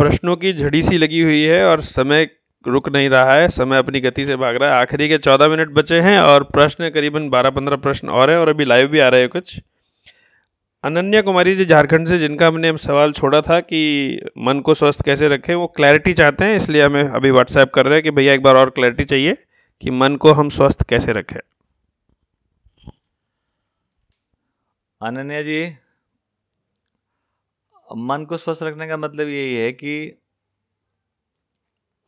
प्रश्नों की झड़ी सी लगी हुई है और समय रुक नहीं रहा है। समय अपनी गति से भाग रहा है। आखिरी के चौदह मिनट बचे हैं और प्रश्न करीबन बारह पंद्रह प्रश्न और हैं और अभी लाइव भी आ रहे हैं कुछ। अनन्या कुमारी जी झारखंड से, जिनका हमने सवाल छोड़ा था कि मन को स्वस्थ कैसे रखें, वो क्लैरिटी चाहते हैं, इसलिए हमें अभी व्हाट्सएप कर रहे हैं कि भैया एक बार और क्लैरिटी चाहिए कि मन को हम स्वस्थ कैसे रखें। अनन्या जी मन को स्वस्थ रखने का मतलब यही है कि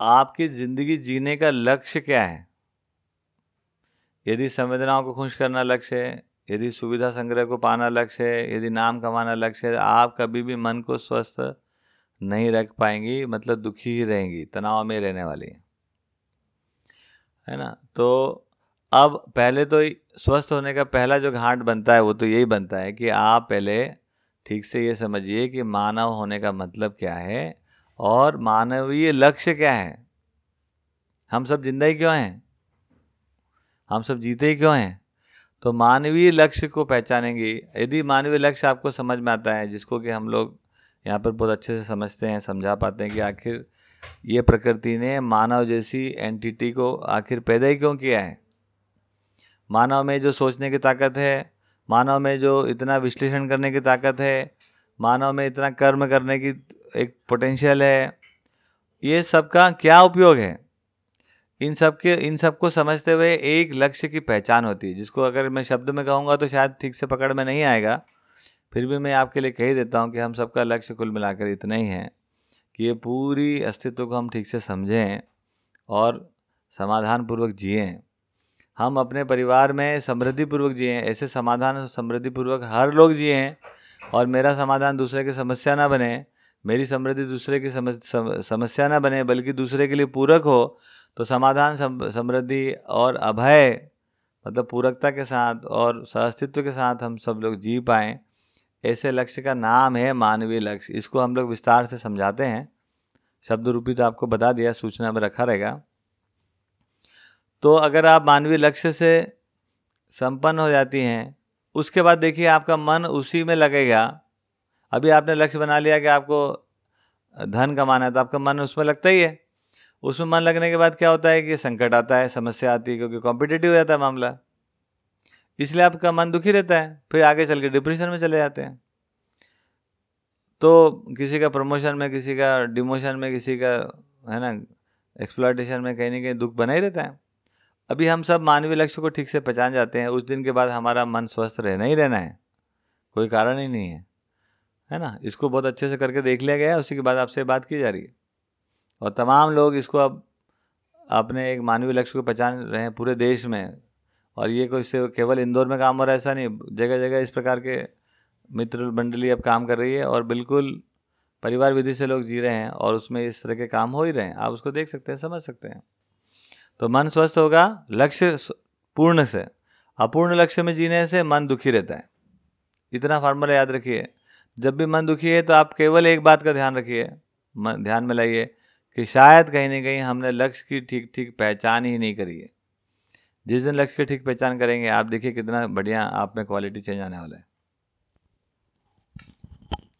आपकी ज़िंदगी जीने का लक्ष्य क्या है? यदि संवेदनाओं को खुश करना लक्ष्य है, यदि सुविधा संग्रह को पाना लक्ष्य है, यदि नाम कमाना लक्ष्य है, आप कभी भी मन को स्वस्थ नहीं रख पाएँगी मतलब दुखी ही रहेंगी, तनाव में रहने वाली है ना? तो अब पहले तो स्वस्थ होने का पहला जो घाट बनता है, वो तो यही बनता है कि आप पहले ठीक से ये समझिए कि मानव होने का मतलब क्या है और मानवीय लक्ष्य क्या है? हम सब ज़िंदा ही क्यों हैं? हम सब जीते ही क्यों हैं? तो मानवीय लक्ष्य को पहचानेंगे। यदि मानवीय लक्ष्य आपको समझ में आता है, जिसको कि हम लोग यहाँ पर बहुत अच्छे से समझते हैं, समझा पाते हैं कि आखिर ये प्रकृति ने मानव जैसी एंटिटी को आखिर पैदा ही क्यों किया है? मानव में जो सोचने की ताकत है मानव में जो इतना विश्लेषण करने की ताकत है, मानव में इतना कर्म करने की एक पोटेंशियल है, ये सब का क्या उपयोग है? इन सब के इन सबको समझते हुए एक लक्ष्य की पहचान होती है, जिसको अगर मैं शब्द में कहूँगा तो शायद ठीक से पकड़ में नहीं आएगा। फिर भी मैं आपके लिए कह देता हूँ कि हम सबका लक्ष्य कुल मिलाकर इतना ही है कि ये पूरी अस्तित्व को हम ठीक से समझें और समाधानपूर्वक जिए। हम अपने परिवार में समृद्धिपूर्वक जिए ऐसे समाधान समृद्धिपूर्वक हर लोग जिए हैं और मेरा समाधान दूसरे की समस्या ना बने, मेरी समृद्धि दूसरे की समस्या ना बने, बल्कि दूसरे के लिए पूरक हो तो समाधान समृद्धि और अभय मतलब पूरकता के साथ और सहअस्तित्व के साथ हम सब लोग जी पाएँ, ऐसे लक्ष्य का नाम है मानवीय लक्ष्य। इसको हम लोग विस्तार से समझाते हैं। शब्द रूपी तो आपको बता दिया, सूचना में रखा रहेगा। तो अगर आप मानवीय लक्ष्य से संपन्न हो जाती हैं, उसके बाद देखिए आपका मन उसी में लगेगा। अभी आपने लक्ष्य बना लिया कि आपको धन कमाना है तो आपका मन उसमें लगता ही है। उसमें मन लगने के बाद क्या होता है कि संकट आता है, समस्या आती है, क्योंकि कॉम्पिटेटिव हो जाता है मामला। इसलिए आपका मन दुखी रहता है, फिर आगे चल के डिप्रेशन में चले जाते हैं। तो किसी का प्रमोशन में, किसी का डिमोशन में, किसी का, है ना एक्सप्लाइटेशन में कहीं ना कहीं दुख बना ही रहता है। अभी हम सब मानवीय लक्ष्य को ठीक से पहचान जाते हैं। उस दिन के बाद हमारा मन स्वस्थ रहना ही रहना है। कोई कारण ही नहीं है। है ना? इसको बहुत अच्छे से करके देख लिया गया उसी के बाद आपसे बात की जा रही है। और तमाम लोग इसको अब अपने एक मानवीय लक्ष्य को पहचान रहे हैं पूरे देश में। और ये कोई से केवल इंदौर में काम हो रहा है, ऐसा नहीं जगह जगह इस प्रकार के मित्र मंडली अब काम कर रही है और बिल्कुल परिवार विधि से लोग जी रहे हैं और उसमें इस तरह के काम हो ही रहे हैं। आप उसको देख सकते हैं, समझ सकते हैं। तो मन स्वस्थ होगा, लक्ष्य पूर्ण से। अपूर्ण लक्ष्य में जीने से मन दुखी रहता है। इतना फार्मूला याद रखिए। जब भी मन दुखी है तो आप केवल एक बात का ध्यान रखिए। ध्यान में लाइए कि शायद कहीं ना कहीं हमने लक्ष्य की ठीक ठीक पहचान ही नहीं करी है। जिस दिन लक्ष्य की ठीक पहचान करेंगे, आप देखिए कितना बढ़िया आप में क्वालिटी चेंज आने वाला है।